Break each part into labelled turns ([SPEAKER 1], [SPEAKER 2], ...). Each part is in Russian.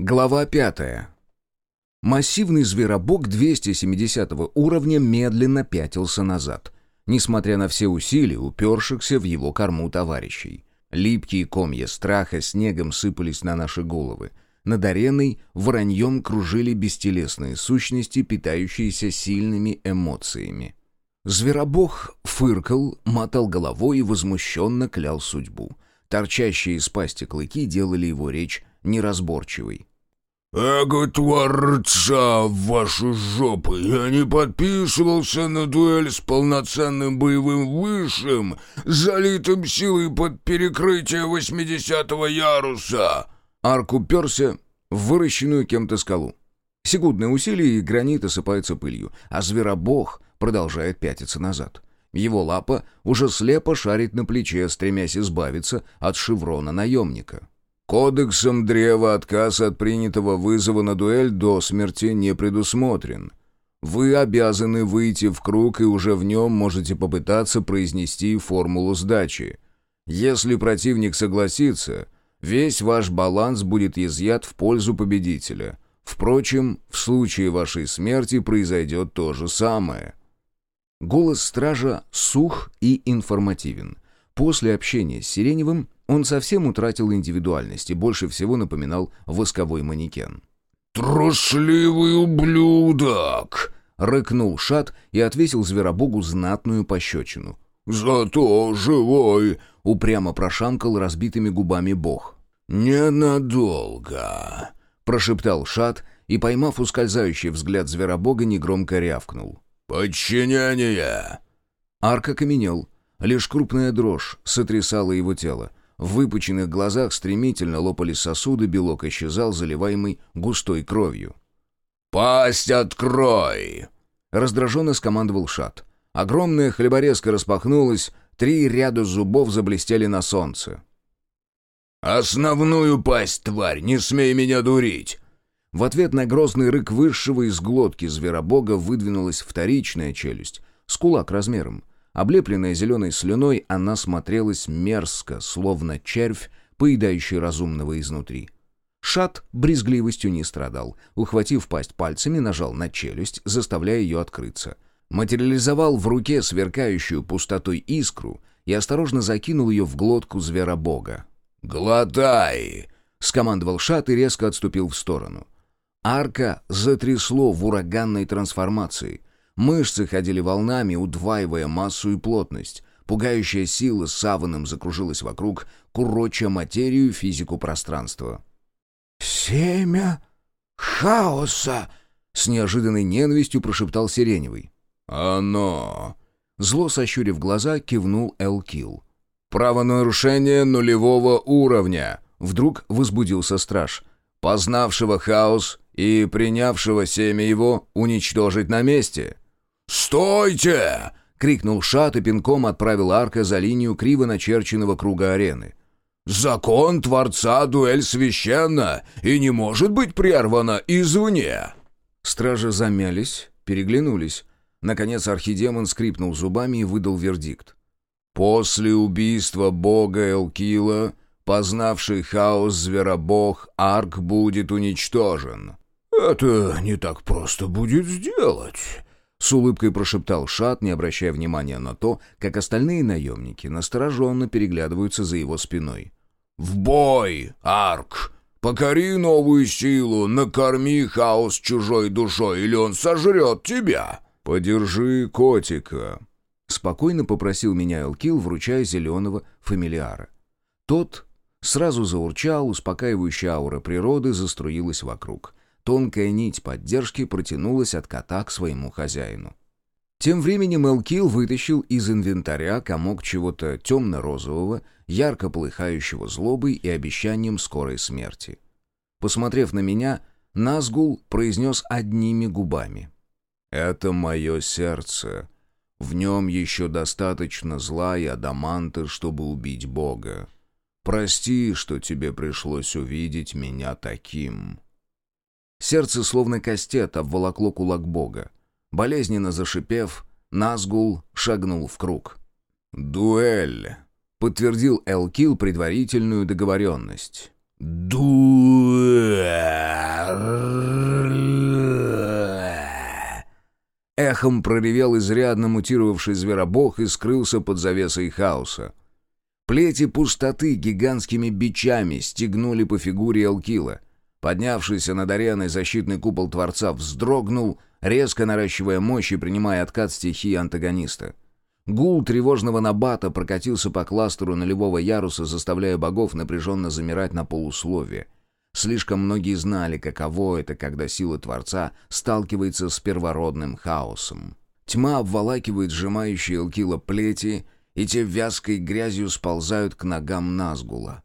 [SPEAKER 1] Глава пятая. Массивный зверобок 270 уровня медленно пятился назад, несмотря на все усилия, упершихся в его корму товарищей. Липкие комья страха снегом сыпались на наши головы. Над ареной вороньем кружили бестелесные сущности, питающиеся сильными эмоциями. Зверобог фыркал, мотал головой и возмущенно клял судьбу. Торчащие из пасти клыки делали его речь неразборчивой.
[SPEAKER 2] «Эго творца в ваши жопы! Я не подписывался на дуэль с полноценным боевым высшим, залитым силой под перекрытие восьмидесятого яруса!»
[SPEAKER 1] Арк уперся в выращенную кем-то скалу. Секундное усилие, и гранит осыпается пылью, а зверобог продолжает пятиться назад. Его лапа уже слепо шарит на плече, стремясь избавиться от шеврона наемника. Кодексом древа отказ от принятого вызова на дуэль до смерти не предусмотрен. Вы обязаны выйти в круг и уже в нем можете попытаться произнести формулу сдачи. Если противник согласится, весь ваш баланс будет изъят в пользу победителя. Впрочем, в случае вашей смерти произойдет то же самое. Голос стража сух и информативен. После общения с Сиреневым он совсем утратил индивидуальность и больше всего напоминал восковой манекен.
[SPEAKER 2] «Трусливый ублюдок!»
[SPEAKER 1] — рыкнул Шат и отвесил зверобогу знатную пощечину.
[SPEAKER 2] «Зато живой!»
[SPEAKER 1] — упрямо прошамкал разбитыми губами бог.
[SPEAKER 2] «Ненадолго!»
[SPEAKER 1] — прошептал Шат и, поймав ускользающий взгляд зверобога, негромко рявкнул.
[SPEAKER 2] «Подчинение!»
[SPEAKER 1] Арк окаменел. Лишь крупная дрожь сотрясала его тело. В выпученных глазах стремительно лопались сосуды, белок исчезал, заливаемый густой кровью.
[SPEAKER 2] «Пасть открой!»
[SPEAKER 1] Раздраженно скомандовал Шат. Огромная хлеборезка распахнулась, три ряда зубов заблестели на солнце.
[SPEAKER 2] «Основную пасть, тварь! Не смей меня дурить!»
[SPEAKER 1] В ответ на грозный рык высшего из глотки зверобога выдвинулась вторичная челюсть, с кулак размером. Облепленная зеленой слюной, она смотрелась мерзко, словно червь, поедающий разумного изнутри. Шат брезгливостью не страдал. Ухватив пасть пальцами, нажал на челюсть, заставляя ее открыться. Материализовал в руке сверкающую пустотой искру и осторожно закинул ее в глотку зверобога.
[SPEAKER 2] «Глотай!» — скомандовал Шат и резко отступил в сторону.
[SPEAKER 1] Арка затрясло в ураганной трансформации. Мышцы ходили волнами, удваивая массу и плотность. Пугающая сила саваном закружилась вокруг, куроча материю физику пространства.
[SPEAKER 2] «Семя хаоса!»
[SPEAKER 1] — с неожиданной ненавистью прошептал Сиреневый.
[SPEAKER 2] «Оно!»
[SPEAKER 1] Зло сощурив глаза, кивнул Элкил.
[SPEAKER 2] «Правонарушение нулевого уровня!»
[SPEAKER 1] Вдруг возбудился страж.
[SPEAKER 2] «Познавшего хаос и принявшего семя его уничтожить на месте!» «Стойте!»
[SPEAKER 1] — крикнул Шат и пинком отправил арка за линию криво начерченного круга арены.
[SPEAKER 2] «Закон Творца дуэль священна и не может быть прервана извне!»
[SPEAKER 1] Стражи замялись, переглянулись. Наконец архидемон скрипнул зубами и выдал вердикт.
[SPEAKER 2] «После убийства бога Элкила, познавший хаос зверобог, арк будет уничтожен». «Это не так просто будет сделать»,
[SPEAKER 1] с улыбкой прошептал Шат, не обращая внимания на то, как остальные наемники настороженно переглядываются за его спиной.
[SPEAKER 2] «В бой, Арк! Покори новую силу, накорми хаос чужой душой, или он сожрет тебя!»
[SPEAKER 1] «Подержи котика!» Спокойно попросил меня Элкил, вручая зеленого фамилиара. Тот сразу заурчал, успокаивающая аура природы заструилась вокруг. Тонкая нить поддержки протянулась от кота к своему хозяину. Тем временем Элкил вытащил из инвентаря комок чего-то темно-розового, ярко полыхающего злобой и обещанием скорой смерти. Посмотрев на меня, Назгул произнес одними губами. «Это мое сердце. В нем еще достаточно зла и адаманта, чтобы убить Бога. Прости, что тебе пришлось увидеть меня таким». Сердце, словно кастет, обволокло кулак бога. Болезненно зашипев, Назгул шагнул в круг.
[SPEAKER 2] «Дуэль!»
[SPEAKER 1] — подтвердил Элкил предварительную договоренность.
[SPEAKER 2] «Дуэль!»
[SPEAKER 1] Эхом проревел изрядно мутировавший зверобог и скрылся под завесой хаоса. Плети пустоты гигантскими бичами стегнули по фигуре Элкила — Поднявшийся над ареной защитный купол Творца вздрогнул, резко наращивая мощь и принимая откат стихии антагониста. Гул тревожного набата прокатился по кластеру нулевого яруса, заставляя богов напряженно замирать на полусловие. Слишком многие знали, каково это, когда сила Творца сталкивается с первородным хаосом. Тьма обволакивает сжимающие Элкила плети, и те вязкой грязью сползают к ногам Назгула.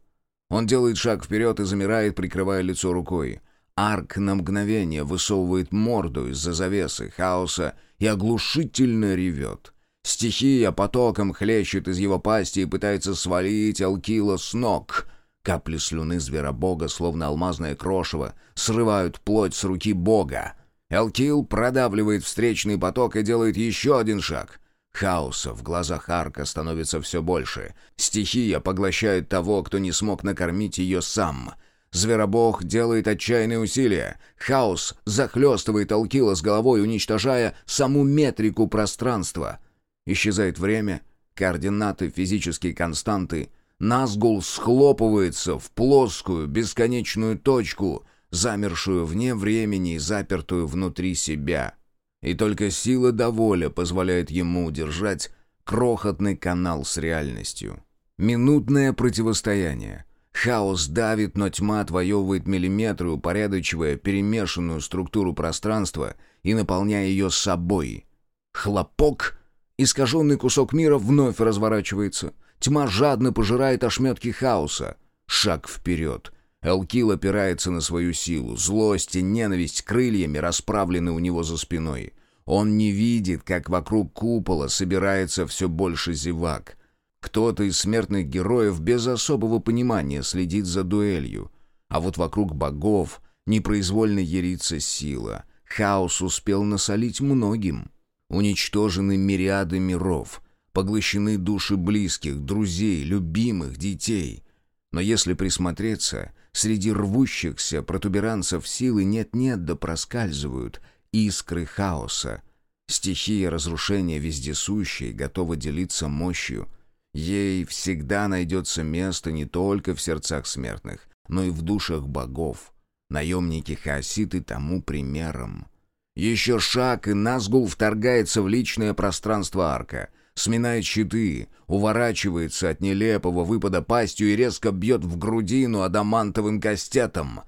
[SPEAKER 1] Он делает шаг вперед и замирает, прикрывая лицо рукой. Арк на мгновение высовывает морду из-за завесы хаоса и оглушительно ревет. Стихия потоком хлещет из его пасти и пытается свалить Алкила с ног. Капли слюны зверобога, словно алмазное крошево, срывают плоть с руки бога. Элкил продавливает встречный поток и делает еще один шаг. Хаоса в глазах Арка становится все больше. Стихия поглощает того, кто не смог накормить ее сам. Зверобог делает отчаянные усилия. Хаос захлестывает Алкила с головой, уничтожая саму метрику пространства — Исчезает время, координаты, физические константы. Назгул схлопывается в плоскую, бесконечную точку, замершую вне времени и запертую внутри себя. И только сила до воля позволяет ему удержать крохотный канал с реальностью. Минутное противостояние. Хаос давит, но тьма отвоевывает миллиметры, упорядочивая перемешанную структуру пространства и наполняя ее собой. Хлопок — Искаженный кусок мира вновь разворачивается. Тьма жадно пожирает ошметки хаоса. Шаг вперед. Элкил опирается на свою силу. Злость и ненависть крыльями расправлены у него за спиной. Он не видит, как вокруг купола собирается все больше зевак. Кто-то из смертных героев без особого понимания следит за дуэлью. А вот вокруг богов непроизвольно ерится сила. Хаос успел насолить многим. Уничтожены мириады миров, поглощены души близких, друзей, любимых, детей. Но если присмотреться, среди рвущихся протуберанцев силы нет-нет да проскальзывают искры хаоса. Стихия разрушения вездесущая готова делиться мощью. Ей всегда найдется место не только в сердцах смертных, но и в душах богов. Наемники хаоситы тому примером. Еще шаг, и Назгул вторгается в личное пространство арка. Сминает щиты, уворачивается от нелепого выпада пастью и резко бьет в грудину адамантовым кастетом.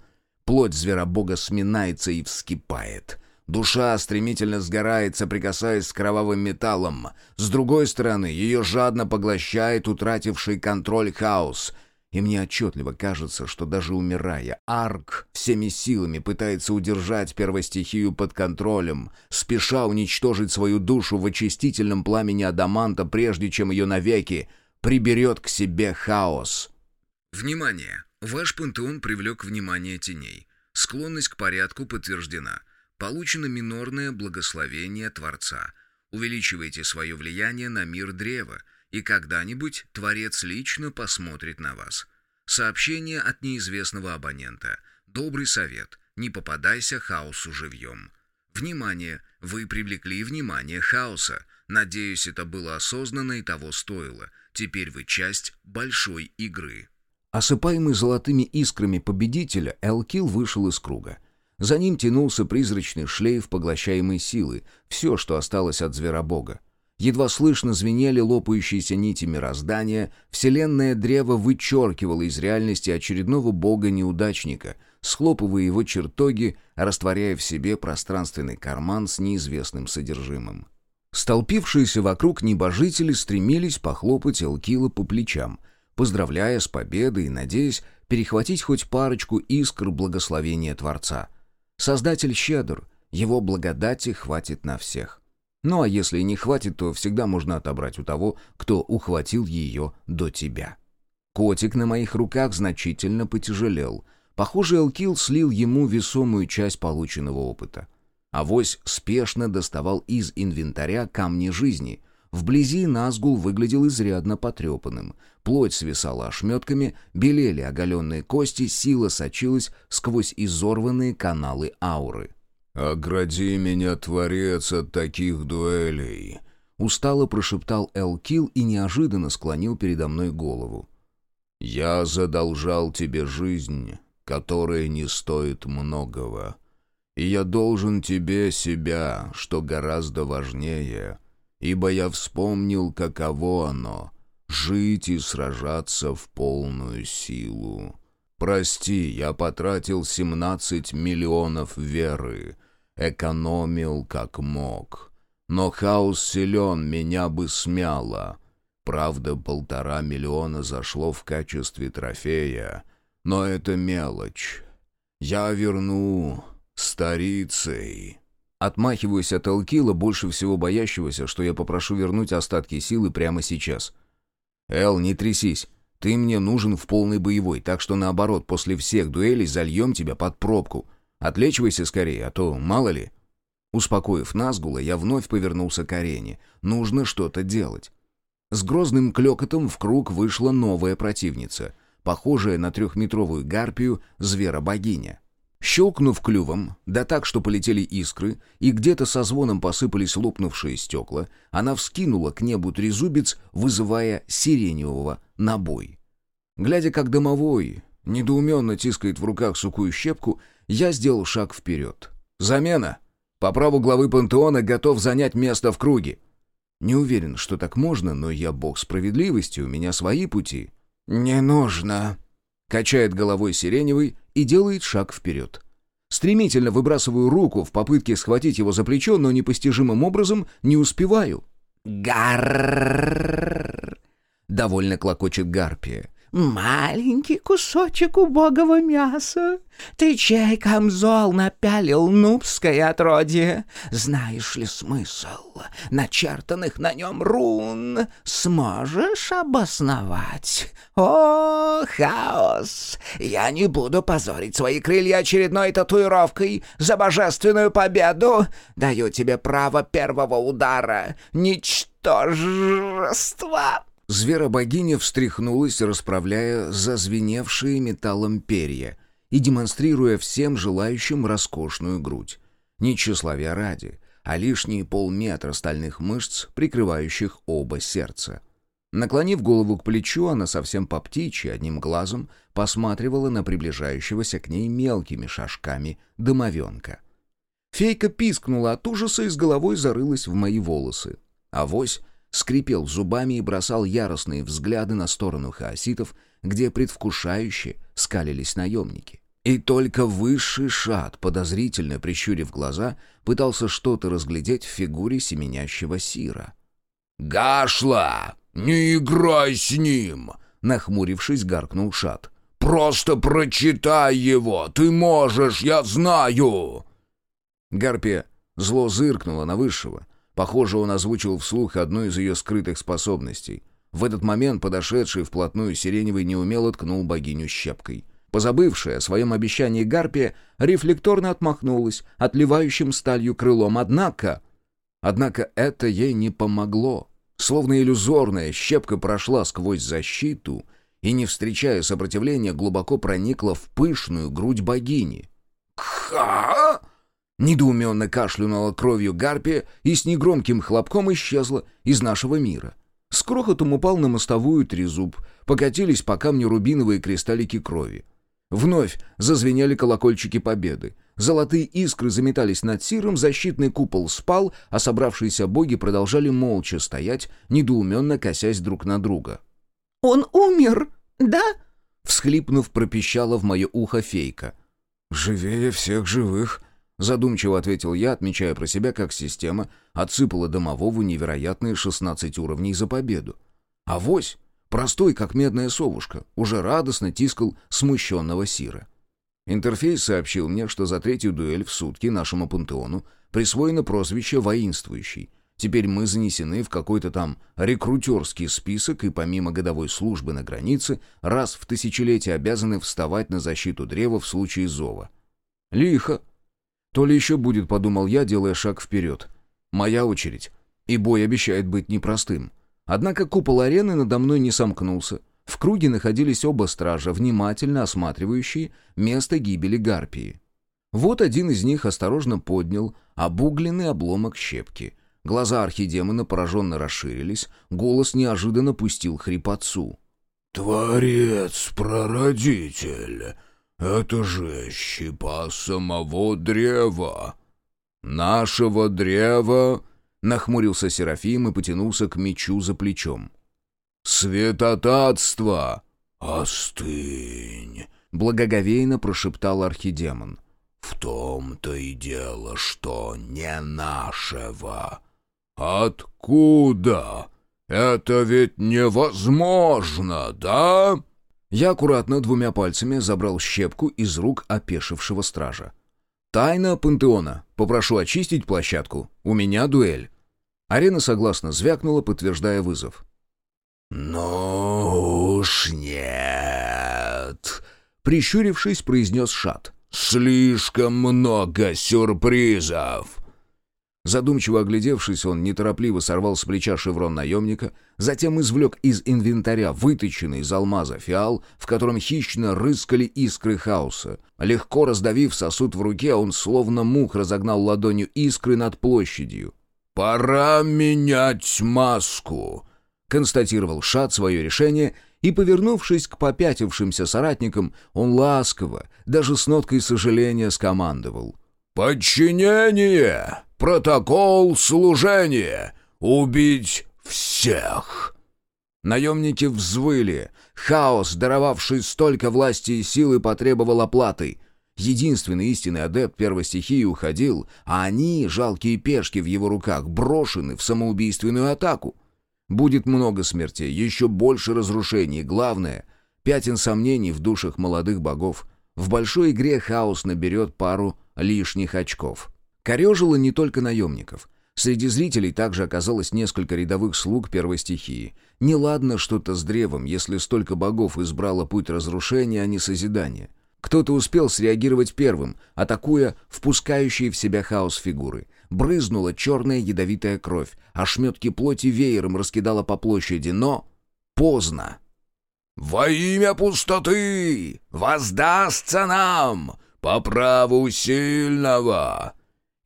[SPEAKER 1] Плоть зверобога сминается и вскипает. Душа стремительно сгорает, соприкасаясь с кровавым металлом. С другой стороны, ее жадно поглощает утративший контроль хаос — и мне отчетливо кажется, что даже умирая, Арк всеми силами пытается удержать первостихию под контролем, спеша уничтожить свою душу в очистительном пламени Адаманта, прежде чем ее навеки приберет к себе хаос.
[SPEAKER 3] Внимание! Ваш пантеон привлек внимание теней. Склонность к порядку подтверждена. Получено минорное благословение Творца. Увеличивайте свое влияние на мир древа – и когда-нибудь Творец лично посмотрит на вас. Сообщение от неизвестного абонента. Добрый совет. Не попадайся хаосу живьем. Внимание! Вы привлекли внимание хаоса. Надеюсь, это было осознанно и того стоило. Теперь вы часть большой игры.
[SPEAKER 1] Осыпаемый золотыми искрами победителя, Элкил вышел из круга. За ним тянулся призрачный шлейф поглощаемой силы, все, что осталось от зверобога. Едва слышно звенели лопающиеся нити мироздания, вселенное древо вычеркивало из реальности очередного бога-неудачника, схлопывая его чертоги, растворяя в себе пространственный карман с неизвестным содержимым. Столпившиеся вокруг небожители стремились похлопать Элкила по плечам, поздравляя с победой и надеясь перехватить хоть парочку искр благословения Творца. Создатель щедр, его благодати хватит на всех. Ну а если не хватит, то всегда можно отобрать у того, кто ухватил ее до тебя. Котик на моих руках значительно потяжелел. Похоже, Элкил слил ему весомую часть полученного опыта. Авось спешно доставал из инвентаря камни жизни. Вблизи Назгул выглядел изрядно потрепанным. Плоть свисала ошметками, белели оголенные кости, сила сочилась сквозь изорванные каналы ауры.
[SPEAKER 2] «Огради меня, Творец, от таких дуэлей!»
[SPEAKER 1] Устало прошептал Элкил и неожиданно склонил передо мной голову.
[SPEAKER 2] «Я задолжал тебе жизнь, которая не стоит многого. И я должен тебе себя, что гораздо важнее, ибо я вспомнил, каково оно — жить и сражаться в полную силу. Прости, я потратил семнадцать миллионов веры, экономил как мог. Но хаос силен, меня бы смяло. Правда, полтора миллиона зашло в качестве трофея, но это мелочь. Я верну старицей».
[SPEAKER 1] Отмахиваюсь от Элкила, больше всего боящегося, что я попрошу вернуть остатки силы прямо сейчас. «Эл, не трясись. Ты мне нужен в полной боевой, так что наоборот, после всех дуэлей зальем тебя под пробку. Отлечивайся скорее, а то мало ли». Успокоив Назгула, я вновь повернулся к арене. Нужно что-то делать. С грозным клёкотом в круг вышла новая противница, похожая на трехметровую гарпию звера-богиня. Щелкнув клювом, да так, что полетели искры, и где-то со звоном посыпались лопнувшие стекла, она вскинула к небу трезубец, вызывая сиреневого на бой. Глядя, как домовой недоуменно тискает в руках сухую щепку, я сделал шаг вперед. «Замена! По праву главы пантеона готов занять место в круге!» Не уверен, что так можно, но я бог справедливости, у меня свои пути.
[SPEAKER 2] «Не нужно!»
[SPEAKER 1] Качает головой сиреневый и делает шаг вперед. Стремительно выбрасываю руку в попытке схватить его за плечо, но непостижимым образом не успеваю.
[SPEAKER 4] Гарррррр! «Маленький кусочек убогого мяса. Ты чей камзол напялил, нубское отродье? Знаешь ли смысл начертанных на нем рун? Сможешь обосновать? О, хаос! Я не буду позорить свои крылья очередной татуировкой за божественную победу. Даю тебе право первого удара. Ничтожество!»
[SPEAKER 1] Зверобогиня встряхнулась, расправляя зазвеневшие металлом перья и демонстрируя всем желающим роскошную грудь. Не тщеславия ради, а лишние полметра стальных мышц, прикрывающих оба сердца. Наклонив голову к плечу, она совсем по птичьи одним глазом посматривала на приближающегося к ней мелкими шажками домовенка. Фейка пискнула от ужаса и с головой зарылась в мои волосы. Авось скрипел зубами и бросал яростные взгляды на сторону хаоситов, где предвкушающе скалились наемники. И только высший шат, подозрительно прищурив глаза, пытался что-то разглядеть в фигуре семенящего Сира.
[SPEAKER 2] «Гашла! Не играй с ним!» — нахмурившись, гаркнул шат. «Просто прочитай его! Ты можешь, я знаю!»
[SPEAKER 1] Гарпия зло зыркнула на высшего — Похоже, он озвучил вслух одну из ее скрытых способностей. В этот момент подошедший вплотную Сиреневый неумело ткнул богиню щепкой. Позабывшая о своем обещании Гарпия рефлекторно отмахнулась отливающим сталью крылом, однако... Однако это ей не помогло. Словно иллюзорная щепка прошла сквозь защиту и, не встречая сопротивления, глубоко проникла в пышную грудь богини.
[SPEAKER 2] «Ха!»
[SPEAKER 1] Недоуменно кашлянула кровью гарпия и с негромким хлопком исчезла из нашего мира. С крохотом упал на мостовую трезуб, покатились по камню рубиновые кристаллики крови. Вновь зазвенели колокольчики победы. Золотые искры заметались над сиром, защитный купол спал, а собравшиеся боги продолжали молча стоять, недоуменно косясь друг на друга.
[SPEAKER 4] «Он умер, да?»
[SPEAKER 1] Всхлипнув, пропищала в мое ухо фейка.
[SPEAKER 2] «Живее всех живых»,
[SPEAKER 1] Задумчиво ответил я, отмечая про себя, как система отсыпала домового невероятные 16 уровней за победу. А вось, простой, как медная совушка, уже радостно тискал смущенного Сира. Интерфейс сообщил мне, что за третью дуэль в сутки нашему пантеону присвоено прозвище «воинствующий». Теперь мы занесены в какой-то там рекрутерский список и помимо годовой службы на границе раз в тысячелетие обязаны вставать на защиту древа в случае зова. Лихо. То ли еще будет, подумал я, делая шаг вперед. Моя очередь. И бой обещает быть непростым. Однако купол арены надо мной не сомкнулся. В круге находились оба стража, внимательно осматривающие место гибели Гарпии. Вот один из них осторожно поднял обугленный обломок щепки. Глаза архидемона пораженно расширились, голос неожиданно пустил хрипотцу.
[SPEAKER 2] «Творец-прародитель, это же щепа самого древа!» «Нашего древа!» — нахмурился Серафим и потянулся к мечу за плечом. «Святотатство!» «Остынь!» — благоговейно прошептал архидемон. «В том-то и дело, что не нашего». «Откуда? Это ведь невозможно, да?»
[SPEAKER 1] Я аккуратно двумя пальцами забрал щепку из рук опешившего стража. «Тайна пантеона. Попрошу очистить площадку. У меня дуэль». Арена согласно звякнула, подтверждая вызов.
[SPEAKER 2] «Ну уж нет!»
[SPEAKER 1] Прищурившись, произнес Шат.
[SPEAKER 2] «Слишком много сюрпризов!»
[SPEAKER 1] Задумчиво оглядевшись, он неторопливо сорвал с плеча шеврон наемника, затем извлек из инвентаря выточенный из алмаза фиал, в котором хищно рыскали искры хаоса. Легко раздавив сосуд в руке, он словно мух разогнал ладонью искры над площадью.
[SPEAKER 2] «Пора менять маску!»
[SPEAKER 1] — констатировал Шат свое решение, и, повернувшись к попятившимся соратникам, он ласково, даже с ноткой сожаления, скомандовал.
[SPEAKER 2] «Подчинение! Протокол служения! Убить всех!»
[SPEAKER 1] Наемники взвыли. Хаос, даровавший столько власти и силы, потребовал оплаты. Единственный истинный адепт первой стихии уходил, а они, жалкие пешки в его руках, брошены в самоубийственную атаку. Будет много смертей, еще больше разрушений. Главное — пятен сомнений в душах молодых богов. В большой игре хаос наберет пару лишних очков. Корежило не только наемников. Среди зрителей также оказалось несколько рядовых слуг первой стихии. Неладно что-то с древом, если столько богов избрало путь разрушения, а не созидания. Кто-то успел среагировать первым, атакуя впускающие в себя хаос фигуры. Брызнула черная ядовитая кровь, а шметки плоти веером раскидала по площади, но... поздно.
[SPEAKER 2] «Во имя пустоты! Воздастся нам! По праву сильного!»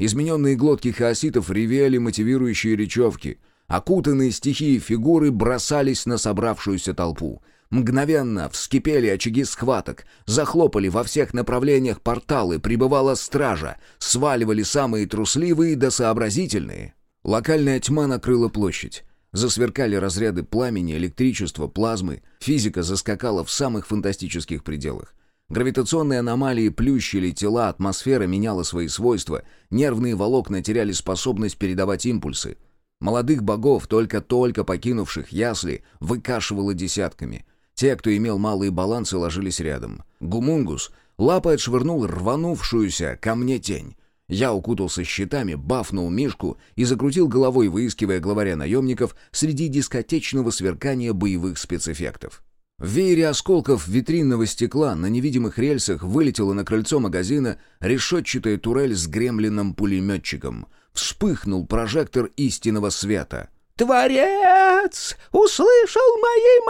[SPEAKER 1] Измененные глотки хаоситов ревели мотивирующие речевки. Окутанные стихией фигуры бросались на собравшуюся толпу. Мгновенно вскипели очаги схваток, захлопали во всех направлениях порталы, прибывала стража, сваливали самые трусливые да сообразительные. Локальная тьма накрыла площадь. Засверкали разряды пламени, электричества, плазмы. Физика заскакала в самых фантастических пределах. Гравитационные аномалии плющили тела, атмосфера меняла свои свойства, нервные волокна теряли способность передавать импульсы. Молодых богов, только-только покинувших ясли, выкашивало десятками. Те, кто имел малые балансы, ложились рядом. Гумунгус лапой отшвырнул рванувшуюся ко мне тень. Я укутался щитами, бафнул Мишку и закрутил головой, выискивая главаря наемников среди дискотечного сверкания боевых спецэффектов. В веере осколков витринного стекла на невидимых рельсах вылетела на крыльцо магазина решетчатая турель с гремлином-пулеметчиком. Вспыхнул прожектор истинного света.
[SPEAKER 4] «Творец! Услышал мои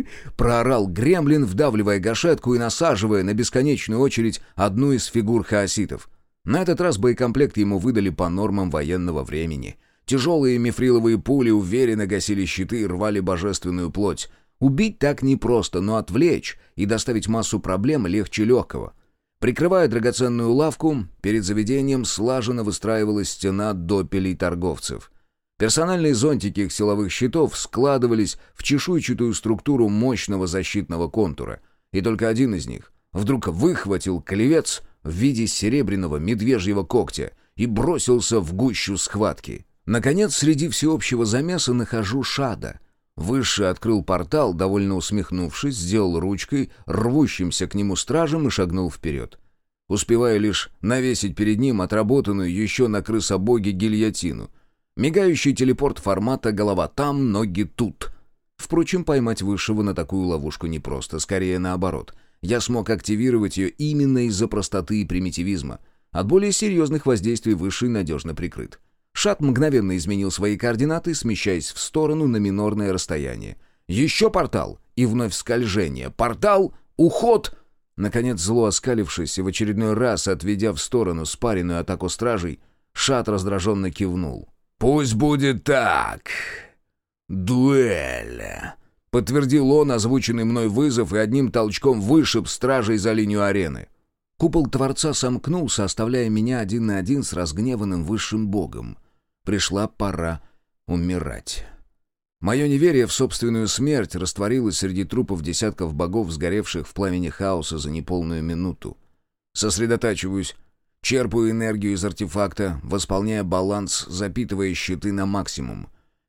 [SPEAKER 4] молитвы!»
[SPEAKER 1] Проорал гремлин, вдавливая гашетку и насаживая на бесконечную очередь одну из фигур хаоситов. На этот раз боекомплект ему выдали по нормам военного времени — Тяжелые мифриловые пули уверенно гасили щиты и рвали божественную плоть. Убить так непросто, но отвлечь и доставить массу проблем легче легкого. Прикрывая драгоценную лавку, перед заведением слаженно выстраивалась стена допелей торговцев. Персональные зонтики их силовых щитов складывались в чешуйчатую структуру мощного защитного контура, и только один из них вдруг выхватил клевец в виде серебряного медвежьего когтя и бросился в гущу схватки. Наконец, среди всеобщего замеса нахожу Шада. Высший открыл портал, довольно усмехнувшись, сделал ручкой, рвущимся к нему стражем и шагнул вперед. Успеваю лишь навесить перед ним отработанную еще на крысобоге гильотину. Мигающий телепорт формата «голова там, ноги тут». Впрочем, поймать Высшего на такую ловушку непросто, скорее наоборот. Я смог активировать ее именно из-за простоты и примитивизма. От более серьезных воздействий Высший надежно прикрыт. Шат мгновенно изменил свои координаты, смещаясь в сторону на минорное расстояние. Еще портал, и вновь скольжение. Портал, уход. Наконец, зло оскалившись и в очередной раз отведя в сторону спаренную атаку стражей, Шат раздраженно кивнул.
[SPEAKER 2] «Пусть будет так. Дуэль!»
[SPEAKER 1] Подтвердил он озвученный мной вызов и одним толчком вышиб стражей за линию арены. Купол Творца сомкнулся, оставляя меня один на один с разгневанным высшим богом. Пришла пора умирать. Мое неверие в собственную смерть растворилось среди трупов десятков богов, сгоревших в пламени хаоса за неполную минуту. Сосредотачиваюсь, черпаю энергию из артефакта, восполняя баланс, запитывая щиты на максимум.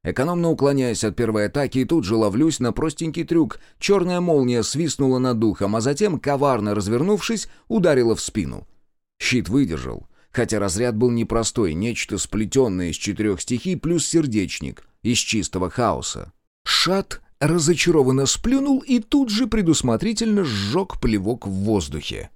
[SPEAKER 1] Экономно уклоняясь от первой атаки, и тут же ловлюсь на простенький трюк. Черная молния свистнула над духом, а затем, коварно развернувшись, ударила в спину. Щит выдержал, хотя разряд был непростой, нечто сплетенное из четырех стихий плюс сердечник из чистого хаоса. Шат разочарованно сплюнул и тут же предусмотрительно сжег плевок в воздухе.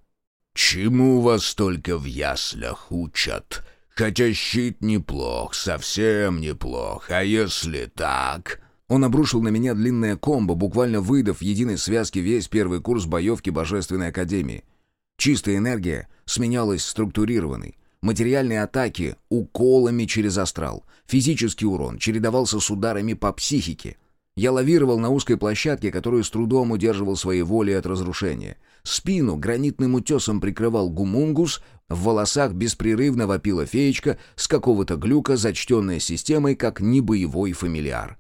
[SPEAKER 2] «Чему вас только в яслях учат?» Хотя щит неплох, совсем неплох. А если так...»
[SPEAKER 1] Он обрушил на меня длинное комбо, буквально выдав в единой связке весь первый курс боевки Божественной Академии. Чистая энергия сменялась структурированной. Материальные атаки — уколами через астрал. Физический урон чередовался с ударами по психике. Я лавировал на узкой площадке, которую с трудом удерживал своей волей от разрушения. Спину гранитным утесом прикрывал гумунгус, в волосах беспрерывно вопила феечка с какого-то глюка, зачтенная системой как небоевой фамильяр.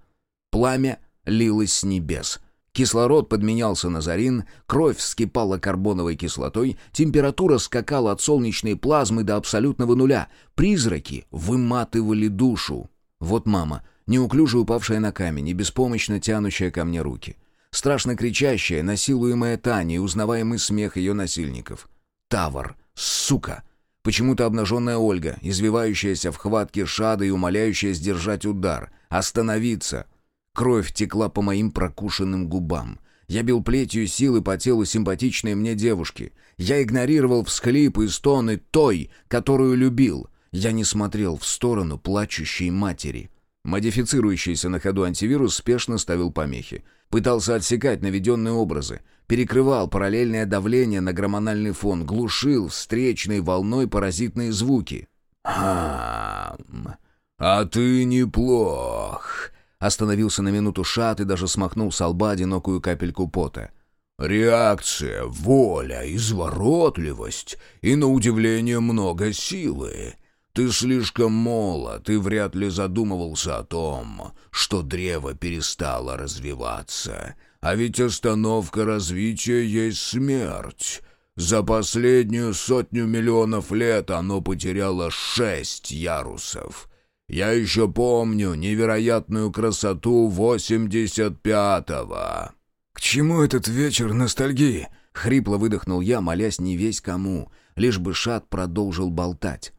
[SPEAKER 1] Пламя лилось с небес. Кислород подменялся на зарин, кровь вскипала карбоновой кислотой, температура скакала от солнечной плазмы до абсолютного нуля. Призраки выматывали душу. Вот мама, неуклюже упавшая на камень и беспомощно тянущая ко мне руки. Страшно кричащая, насилуемая Таня и узнаваемый смех ее насильников. Тавр. Сука! Почему-то обнаженная Ольга, извивающаяся в хватке шада и умоляющая сдержать удар. Остановиться! Кровь текла по моим прокушенным губам. Я бил плетью силы по телу симпатичной мне девушки. Я игнорировал всхлипы и стоны той, которую любил. Я не смотрел в сторону плачущей матери. Модифицирующийся на ходу антивирус спешно ставил помехи. Пытался отсекать наведенные образы, перекрывал параллельное давление на гормональный фон, глушил встречной волной паразитные звуки.
[SPEAKER 2] «Хам, а ты неплох!»
[SPEAKER 1] Остановился на минуту шат и даже смахнул с лба одинокую капельку пота.
[SPEAKER 2] «Реакция, воля, изворотливость и, на удивление, много силы. Ты слишком молод и вряд ли задумывался о том, что древо перестало развиваться. А ведь остановка развития есть смерть. За последнюю сотню миллионов лет оно потеряло шесть ярусов. Я еще помню невероятную красоту 85-го.
[SPEAKER 1] «К чему этот вечер ностальгии?» — хрипло выдохнул я, молясь не весь кому, лишь бы Шат продолжил болтать.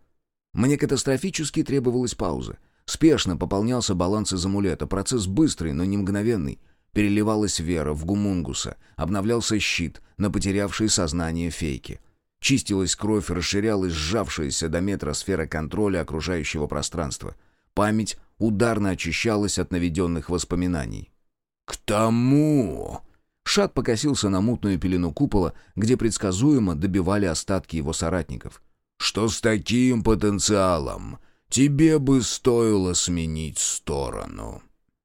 [SPEAKER 1] Мне катастрофически требовалась пауза. Спешно пополнялся баланс из амулета. Процесс быстрый, но не мгновенный. Переливалась вера в гумунгуса. Обновлялся щит на потерявшей сознание фейки. Чистилась кровь, расширялась сжавшаяся до метра сфера контроля окружающего пространства. Память ударно очищалась от наведенных воспоминаний.
[SPEAKER 2] «К тому!»
[SPEAKER 1] Шат покосился на мутную пелену купола, где предсказуемо добивали остатки его соратников
[SPEAKER 2] что с таким потенциалом тебе бы стоило сменить сторону.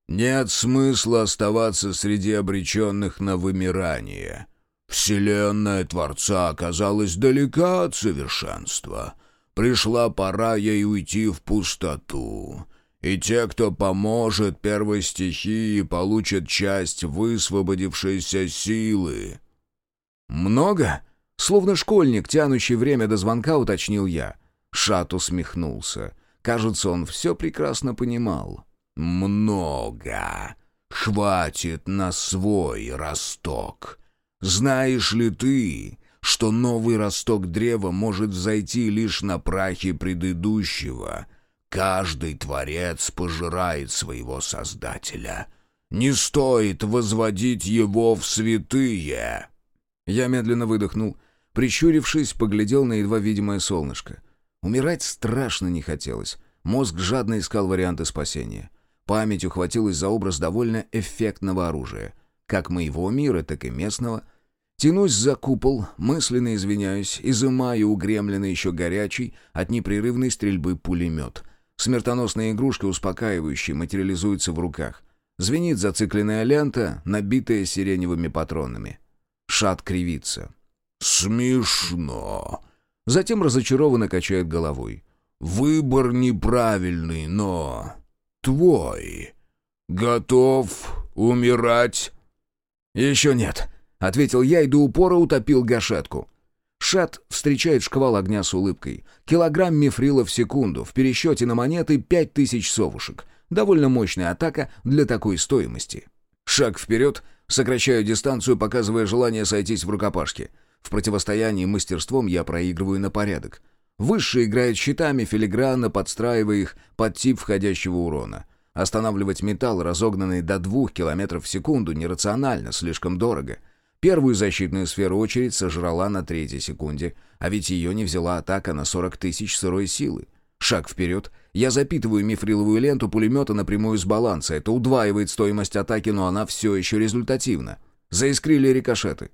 [SPEAKER 2] Нет смысла оставаться среди обреченных на вымирание. Вселенная Творца оказалась далека от совершенства. Пришла пора ей уйти в пустоту. И те, кто поможет первой стихии, получат часть высвободившейся силы.
[SPEAKER 1] «Много?» Словно школьник, тянущий время до звонка, уточнил я. Шат усмехнулся. Кажется, он все прекрасно понимал.
[SPEAKER 2] «Много. Хватит на свой росток. Знаешь ли ты, что новый росток древа может взойти лишь на прахе предыдущего? Каждый творец пожирает своего создателя. Не стоит возводить его в святые».
[SPEAKER 1] Я медленно выдохнул — Прищурившись, поглядел на едва видимое солнышко. Умирать страшно не хотелось. Мозг жадно искал варианты спасения. Память ухватилась за образ довольно эффектного оружия. Как моего мира, так и местного. Тянусь за купол, мысленно извиняюсь, изымаю у гремлина еще горячий от непрерывной стрельбы пулемет. Смертоносная игрушка успокаивающая материализуется в руках. Звенит зацикленная лента, набитая сиреневыми патронами. Шат кривится.
[SPEAKER 2] «Смешно!»
[SPEAKER 1] Затем разочарованно качает головой.
[SPEAKER 2] «Выбор неправильный, но... твой. Готов умирать?»
[SPEAKER 1] «Еще нет», — ответил я и до упора утопил гашетку. Шат встречает шквал огня с улыбкой. Килограмм мифрила в секунду. В пересчете на монеты пять тысяч совушек. Довольно мощная атака для такой стоимости. Шаг вперед, сокращаю дистанцию, показывая желание сойтись в рукопашке. В противостоянии мастерством я проигрываю на порядок. Высший играет щитами, филигранно подстраивая их под тип входящего урона. Останавливать металл, разогнанный до двух километров в секунду, нерационально, слишком дорого — Первую защитную сферу очередь сожрала на третьей секунде, а ведь ее не взяла атака на 40 тысяч сырой силы. Шаг вперед. Я запитываю мифриловую ленту пулемета напрямую с баланса. Это удваивает стоимость атаки, но она все еще результативна. Заискрили рикошеты.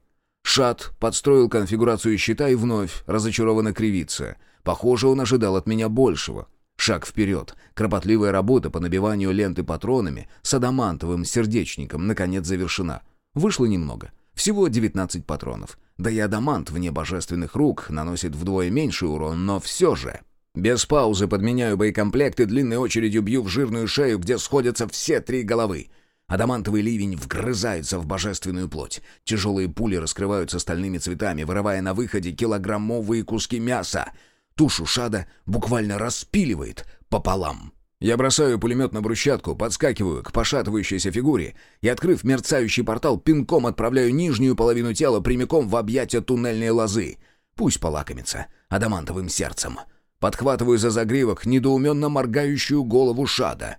[SPEAKER 1] Шат подстроил конфигурацию щита и вновь разочарованно кривится. Похоже, он ожидал от меня большего. Шаг вперед. Кропотливая работа по набиванию ленты патронами с адамантовым сердечником наконец завершена. Вышло немного. Всего 19 патронов. Да и адамант вне божественных рук наносит вдвое меньший урон, но все же... Без паузы подменяю боекомплект и длинной очередью бью в жирную шею, где сходятся все три головы. Адамантовый ливень вгрызается в божественную плоть. Тяжелые пули раскрываются стальными цветами, вырывая на выходе килограммовые куски мяса. Тушу шада буквально распиливает пополам. Я бросаю пулемет на брусчатку, подскакиваю к пошатывающейся фигуре и, открыв мерцающий портал, пинком отправляю нижнюю половину тела прямиком в объятия туннельной лозы. Пусть полакомится адамантовым сердцем. Подхватываю за загривок недоуменно моргающую голову шада.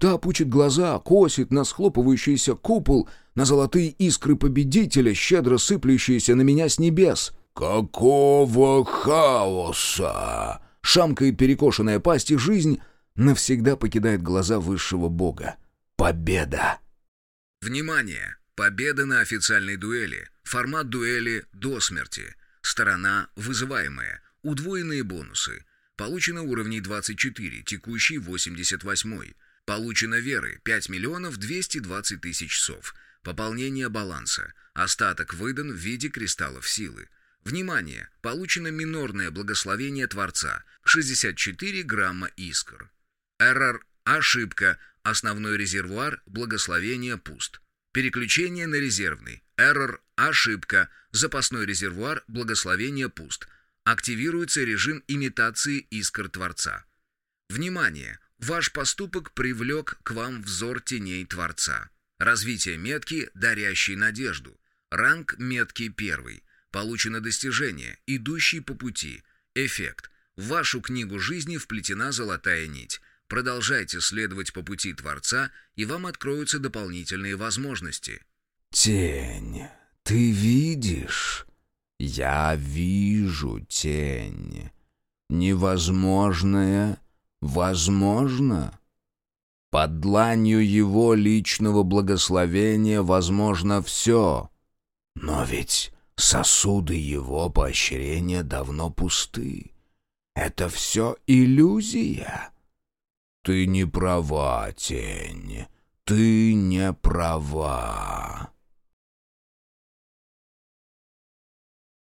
[SPEAKER 1] Та пучит глаза, косит на схлопывающийся купол, на золотые искры победителя, щедро сыплющиеся на меня с небес.
[SPEAKER 2] «Какого хаоса!»
[SPEAKER 1] Шамкает перекошенная пасть, и жизнь навсегда покидает глаза высшего бога. Победа!
[SPEAKER 3] Внимание! Победа на официальной дуэли. Формат дуэли до смерти. Сторона вызываемая. Удвоенные бонусы. Получено уровней 24, текущий 88. Получено веры 5 миллионов 220 тысяч сов. Пополнение баланса. Остаток выдан в виде кристаллов силы. Внимание! Получено минорное благословение Творца. 64 грамма искр. Эррор – ошибка. Основной резервуар – благословение пуст. Переключение на резервный. Эррор – ошибка. Запасной резервуар – благословение пуст. Активируется режим имитации искр Творца. Внимание! Ваш поступок привлек к вам взор теней Творца. Развитие метки, дарящей надежду. Ранг метки первый. Получено достижение, идущий по пути. Эффект. В вашу книгу жизни вплетена золотая нить. Продолжайте следовать по пути Творца, и вам откроются дополнительные возможности.
[SPEAKER 2] «Тень, ты видишь?» «Я вижу тень. Невозможное возможно. Под дланью его личного благословения возможно все. Но ведь сосуды его поощрения давно пусты. Это все иллюзия». «Ты не права, тень. Ты не права».